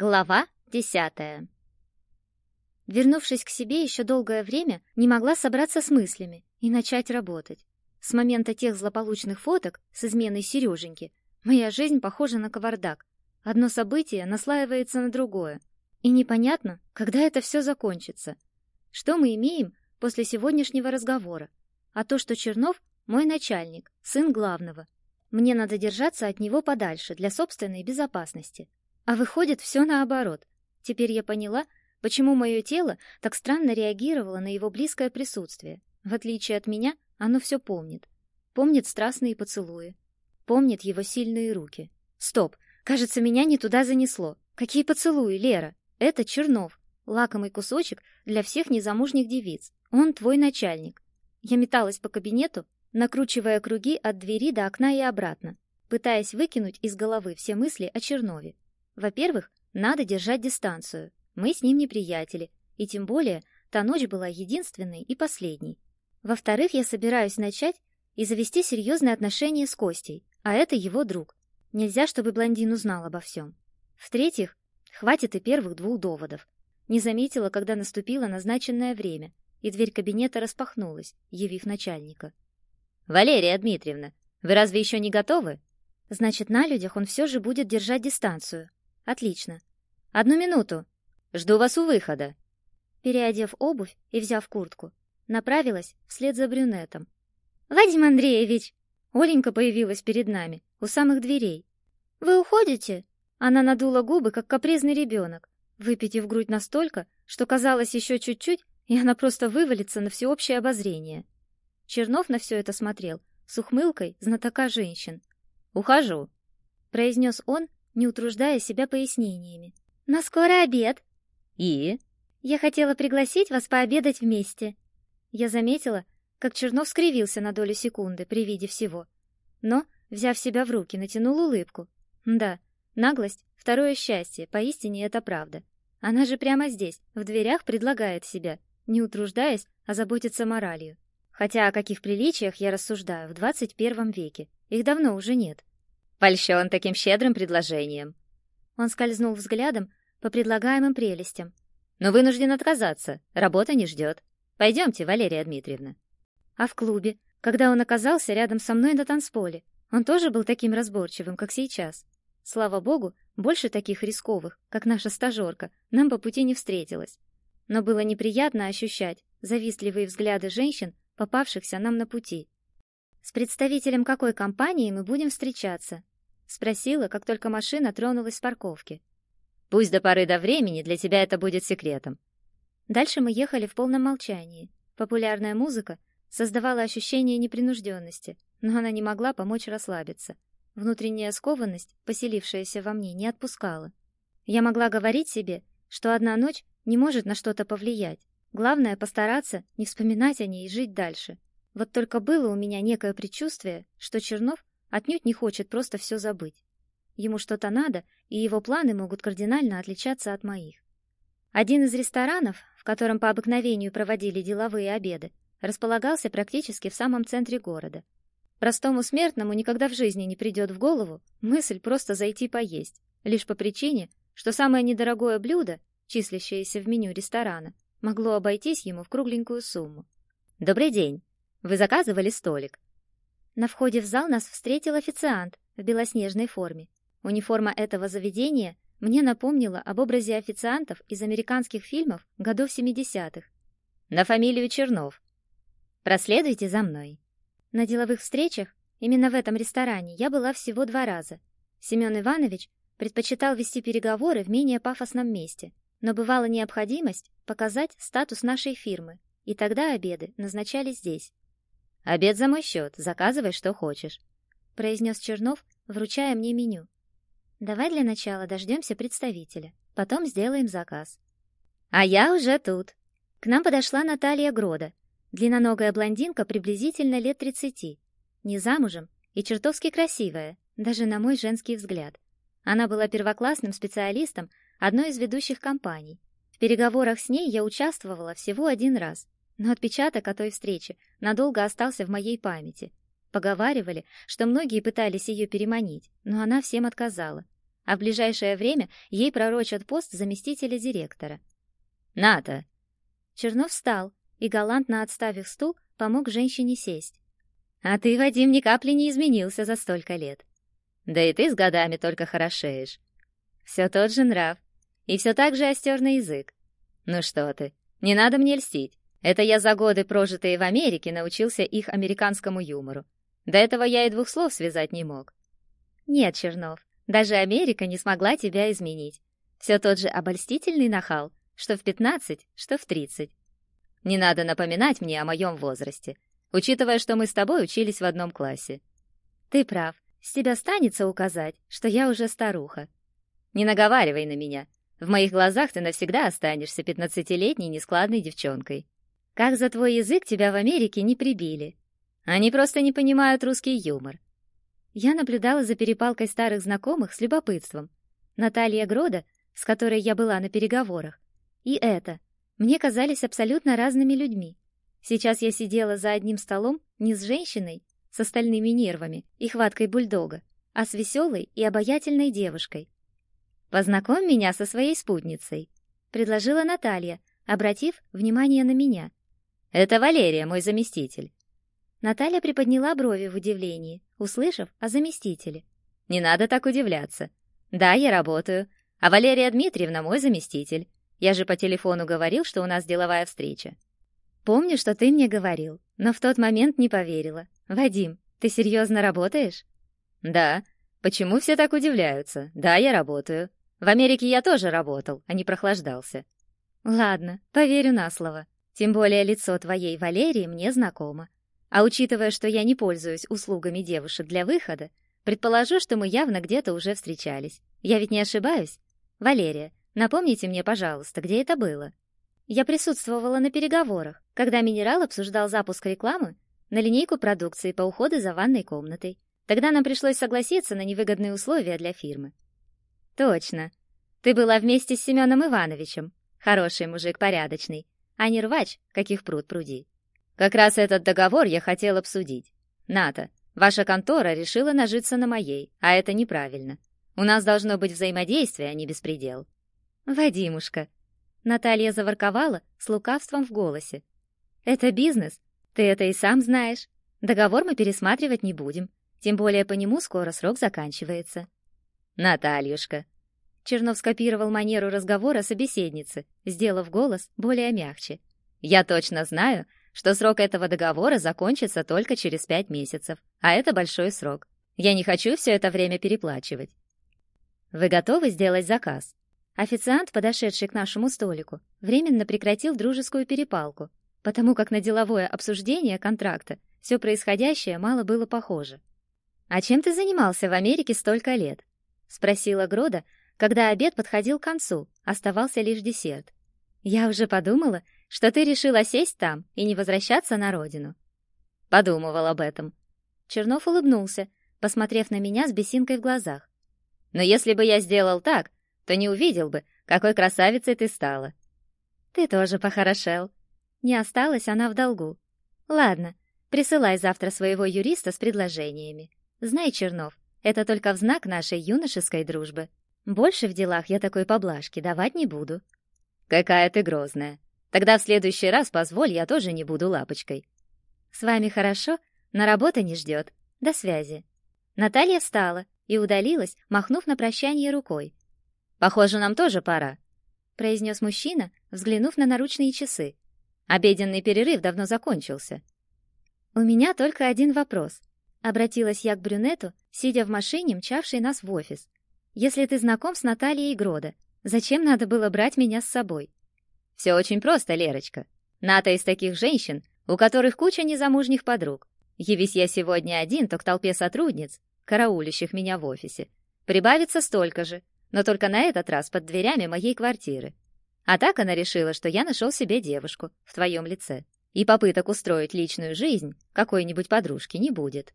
Глава десятая Вернувшись к себе, еще долгое время не могла собраться с мыслями и начать работать. С момента тех злополучных фоток с изменой Сереженьки моя жизнь похожа на кавардак. Одно событие наслаивается на другое. И непонятно, когда это все закончится. Что мы имеем после сегодняшнего разговора? А то, что Чернов — мой начальник, сын главного. Мне надо держаться от него подальше для собственной безопасности. А выходит, все наоборот. Теперь я поняла, почему мое тело так странно реагировало на его близкое присутствие. В отличие от меня, оно все помнит. Помнит страстные поцелуи. Помнит его сильные руки. Стоп, кажется, меня не туда занесло. Какие поцелуи, Лера? Это Чернов. Лакомый кусочек для всех незамужних девиц. Он твой начальник. Я металась по кабинету, накручивая круги от двери до окна и обратно, пытаясь выкинуть из головы все мысли о Чернове. Во-первых, надо держать дистанцию. Мы с ним не приятели, и тем более та ночь была единственной и последней. Во-вторых, я собираюсь начать и завести серьезные отношения с Костей, а это его друг. Нельзя, чтобы блондин узнал обо всем. В-третьих, хватит и первых двух доводов. Не заметила, когда наступило назначенное время, и дверь кабинета распахнулась, явив начальника. «Валерия Дмитриевна, вы разве еще не готовы?» «Значит, на людях он все же будет держать дистанцию. Отлично. Одну минуту. Жду вас у выхода. Переодев обувь и взяв куртку, направилась вслед за брюнетом. Вадим Андреевич, Оленька появилась перед нами у самых дверей. Вы уходите? Она надула губы, как капризный ребенок, выпитив грудь настолько, что казалось еще чуть-чуть, и она просто вывалится на всеобщее обозрение. Чернов на все это смотрел с ухмылкой знатока женщин. «Ухожу», — произнес он, не утруждая себя пояснениями. «На скоро обед!» «И?» «Я хотела пригласить вас пообедать вместе». Я заметила, как Чернов скривился на долю секунды при виде всего. Но, взяв себя в руки, натянул улыбку. Да, наглость — второе счастье, поистине это правда. Она же прямо здесь, в дверях предлагает себя, не утруждаясь, а заботится моралью. Хотя о каких приличиях я рассуждаю в двадцать первом веке? Их давно уже нет. Польщен таким щедрым предложением. Он скользнул взглядом по предлагаемым прелестям. Но вынужден отказаться, работа не ждет. Пойдемте, Валерия Дмитриевна. А в клубе, когда он оказался рядом со мной на танцполе, он тоже был таким разборчивым, как сейчас. Слава богу, больше таких рисковых, как наша стажерка, нам по пути не встретилось. Но было неприятно ощущать завистливые взгляды женщин, попавшихся нам на пути. С представителем какой компании мы будем встречаться? Спросила, как только машина тронулась с парковки. Пусть до поры до времени для тебя это будет секретом. Дальше мы ехали в полном молчании. Популярная музыка создавала ощущение непринужденности, но она не могла помочь расслабиться. Внутренняя скованность, поселившаяся во мне, не отпускала. Я могла говорить себе, что одна ночь не может на что-то повлиять. Главное постараться не вспоминать о ней и жить дальше. Вот только было у меня некое предчувствие, что Чернов отнюдь не хочет просто все забыть. Ему что-то надо, и его планы могут кардинально отличаться от моих. Один из ресторанов, в котором по обыкновению проводили деловые обеды, располагался практически в самом центре города. Простому смертному никогда в жизни не придет в голову мысль просто зайти поесть, лишь по причине, что самое недорогое блюдо, числящееся в меню ресторана, могло обойтись ему в кругленькую сумму. «Добрый день. Вы заказывали столик?» На входе в зал нас встретил официант в белоснежной форме. Униформа этого заведения мне напомнила об образе официантов из американских фильмов годов 70-х. На фамилию Чернов. Проследуйте за мной. На деловых встречах, именно в этом ресторане, я была всего два раза. Семен Иванович предпочитал вести переговоры в менее пафосном месте, но бывала необходимость показать статус нашей фирмы, и тогда обеды назначали здесь. Обед за мой счет, заказывай, что хочешь», — произнес Чернов, вручая мне меню. «Давай для начала дождемся представителя, потом сделаем заказ». «А я уже тут». К нам подошла Наталья Грода, длинноногая блондинка приблизительно лет тридцати, не замужем и чертовски красивая, даже на мой женский взгляд. Она была первоклассным специалистом одной из ведущих компаний. В переговорах с ней я участвовала всего один раз, но отпечаток о той встрече надолго остался в моей памяти. Поговаривали, что многие пытались ее переманить, но она всем отказала. а в ближайшее время ей пророчат пост заместителя директора. «Ната!» Чернов встал и, галантно отставив стул, помог женщине сесть. «А ты, Вадим, ни капли не изменился за столько лет. Да и ты с годами только хорошеешь. Все тот же нрав, и все так же остерный язык. Ну что ты, не надо мне льстить. Это я за годы, прожитые в Америке, научился их американскому юмору. До этого я и двух слов связать не мог. Нет, Чернов, даже Америка не смогла тебя изменить. Все тот же обольстительный нахал, что в пятнадцать, что в тридцать. Не надо напоминать мне о моем возрасте, учитывая, что мы с тобой учились в одном классе. Ты прав. С тебя станется указать, что я уже старуха. Не наговаривай на меня. В моих глазах ты навсегда останешься пятнадцатилетней нескладной девчонкой. Как за твой язык тебя в Америке не прибили? Они просто не понимают русский юмор. Я наблюдала за перепалкой старых знакомых с любопытством. Наталья Грода, с которой я была на переговорах, и это, мне казались абсолютно разными людьми. Сейчас я сидела за одним столом не с женщиной, с остальными нервами и хваткой бульдога, а с веселой и обаятельной девушкой. «Познакомь меня со своей спутницей», — предложила Наталья, обратив внимание на меня. «Это Валерия, мой заместитель». Наталья приподняла брови в удивлении, услышав о заместителе. «Не надо так удивляться. Да, я работаю, а Валерия Дмитриевна мой заместитель. Я же по телефону говорил, что у нас деловая встреча». «Помню, что ты мне говорил, но в тот момент не поверила. Вадим, ты серьезно работаешь?» «Да. Почему все так удивляются? Да, я работаю. В Америке я тоже работал, а не прохлаждался». «Ладно, поверю на слово. Тем более лицо твоей Валерии мне знакомо. А учитывая, что я не пользуюсь услугами девушек для выхода, предположу, что мы явно где-то уже встречались. Я ведь не ошибаюсь? Валерия, напомните мне, пожалуйста, где это было? Я присутствовала на переговорах, когда Минерал обсуждал запуск рекламы на линейку продукции по уходу за ванной комнатой. Тогда нам пришлось согласиться на невыгодные условия для фирмы. Точно. Ты была вместе с Семеном Ивановичем. Хороший мужик, порядочный а не рвач, каких пруд пруди. Как раз этот договор я хотел обсудить. Ната, ваша контора решила нажиться на моей, а это неправильно. У нас должно быть взаимодействие, а не беспредел. Вадимушка. Наталья заворковала с лукавством в голосе. Это бизнес. Ты это и сам знаешь. Договор мы пересматривать не будем. Тем более по нему скоро срок заканчивается. Натальюшка, Чернов скопировал манеру разговора собеседницы, сделав голос более мягче. «Я точно знаю, что срок этого договора закончится только через пять месяцев, а это большой срок. Я не хочу все это время переплачивать». «Вы готовы сделать заказ?» Официант, подошедший к нашему столику, временно прекратил дружескую перепалку, потому как на деловое обсуждение контракта все происходящее мало было похоже. «А чем ты занимался в Америке столько лет?» — спросила Грода, когда обед подходил к концу, оставался лишь десерт. Я уже подумала, что ты решила сесть там и не возвращаться на родину. Подумывал об этом. Чернов улыбнулся, посмотрев на меня с бесинкой в глазах. Но если бы я сделал так, то не увидел бы, какой красавицей ты стала. Ты тоже похорошел. Не осталась она в долгу. Ладно, присылай завтра своего юриста с предложениями. Знай, Чернов, это только в знак нашей юношеской дружбы. Больше в делах я такой поблажки давать не буду. Какая ты грозная. Тогда в следующий раз позволь, я тоже не буду лапочкой. С вами хорошо, но работа не ждет. До связи. Наталья встала и удалилась, махнув на прощание рукой. Похоже, нам тоже пора, произнес мужчина, взглянув на наручные часы. Обеденный перерыв давно закончился. У меня только один вопрос. Обратилась я к брюнету, сидя в машине, мчавшей нас в офис. Если ты знаком с Натальей Грода, зачем надо было брать меня с собой? Все очень просто, Лерочка. Ната из таких женщин, у которых куча незамужних подруг. Явись я сегодня один, то к толпе сотрудниц, караулищих меня в офисе, прибавится столько же, но только на этот раз под дверями моей квартиры. А так она решила, что я нашел себе девушку в твоем лице, и попыток устроить личную жизнь какой-нибудь подружки не будет.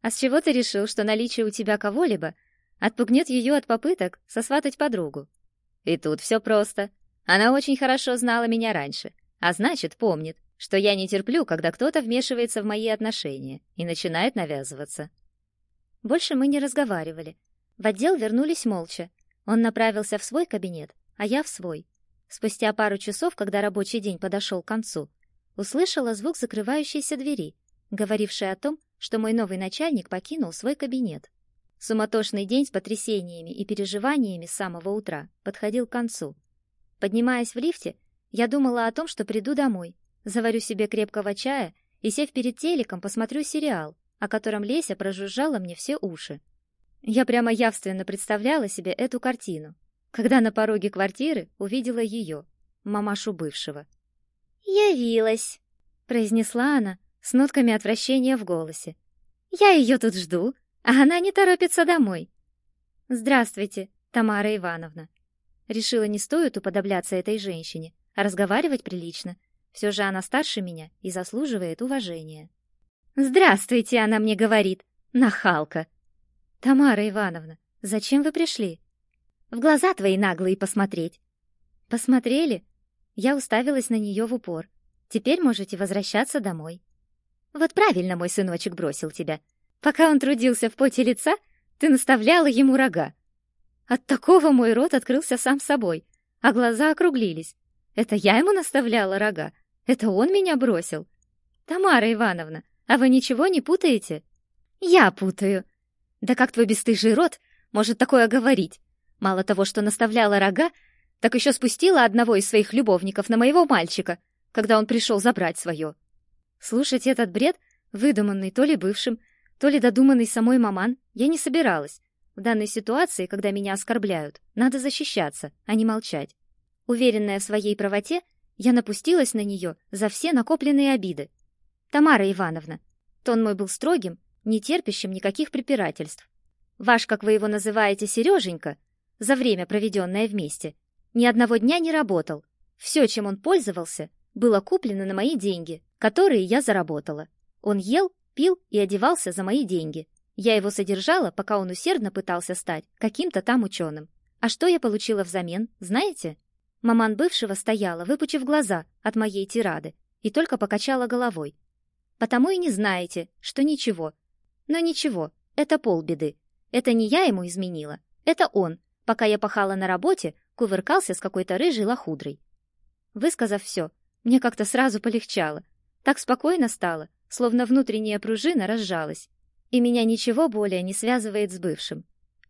А с чего ты решил, что наличие у тебя кого-либо Отпугнет ее от попыток сосватать подругу. И тут все просто. Она очень хорошо знала меня раньше, а значит, помнит, что я не терплю, когда кто-то вмешивается в мои отношения и начинает навязываться. Больше мы не разговаривали. В отдел вернулись молча. Он направился в свой кабинет, а я в свой. Спустя пару часов, когда рабочий день подошел к концу, услышала звук закрывающейся двери, говоривший о том, что мой новый начальник покинул свой кабинет. Суматошный день с потрясениями и переживаниями с самого утра подходил к концу. Поднимаясь в лифте, я думала о том, что приду домой, заварю себе крепкого чая и, сев перед телеком, посмотрю сериал, о котором Леся прожужжала мне все уши. Я прямо явственно представляла себе эту картину, когда на пороге квартиры увидела ее, мамашу бывшего. «Явилась», — произнесла она с нотками отвращения в голосе. «Я ее тут жду, а она не торопится домой». «Здравствуйте, Тамара Ивановна». Решила, не стоит уподобляться этой женщине, а разговаривать прилично. Все же она старше меня и заслуживает уважения. «Здравствуйте», — она мне говорит, нахалка. «Тамара Ивановна, зачем вы пришли?» «В глаза твои наглые посмотреть». «Посмотрели?» Я уставилась на нее в упор. «Теперь можете возвращаться домой». «Вот правильно мой сыночек бросил тебя. Пока он трудился в поте лица, ты наставляла ему рога. От такого мой рот открылся сам собой, а глаза округлились. Это я ему наставляла рога? Это он меня бросил? Тамара Ивановна, а вы ничего не путаете?» «Я путаю», да как твой бесстыжий рот может такое говорить? Мало того, что наставляла рога, так еще спустила одного из своих любовников на моего мальчика, когда он пришел забрать свое. Слушать этот бред, выдуманный то ли бывшим, то ли додуманный самой маман, я не собиралась. В данной ситуации, когда меня оскорбляют, надо защищаться, а не молчать. Уверенная в своей правоте, я напустилась на нее за все накопленные обиды. Тамара Ивановна, тон мой был строгим, не терпящим никаких препирательств. Ваш, как вы его называете, Сереженька, за время, проведенное вместе, ни одного дня не работал. Все, чем он пользовался, было куплено на мои деньги, которые я заработала. Он ел, пил и одевался за мои деньги. Я его содержала, пока он усердно пытался стать каким-то там ученым. А что я получила взамен, знаете? Маман бывшего стояла, выпучив глаза от моей тирады, и только покачала головой. Потому и не знаете, что ничего, но ничего, это полбеды. Это не я ему изменила, это он, пока я пахала на работе, кувыркался с какой-то рыжей лохудрой. Высказав все, мне как-то сразу полегчало. Так спокойно стало, словно внутренняя пружина разжалась, и меня ничего более не связывает с бывшим.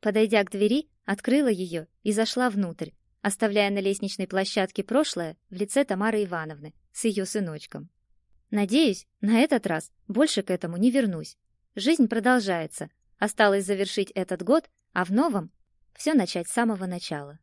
Подойдя к двери, открыла ее и зашла внутрь, оставляя на лестничной площадке прошлое в лице Тамары Ивановны с ее сыночком. Надеюсь, на этот раз больше к этому не вернусь. Жизнь продолжается. Осталось завершить этот год, а в новом все начать с самого начала.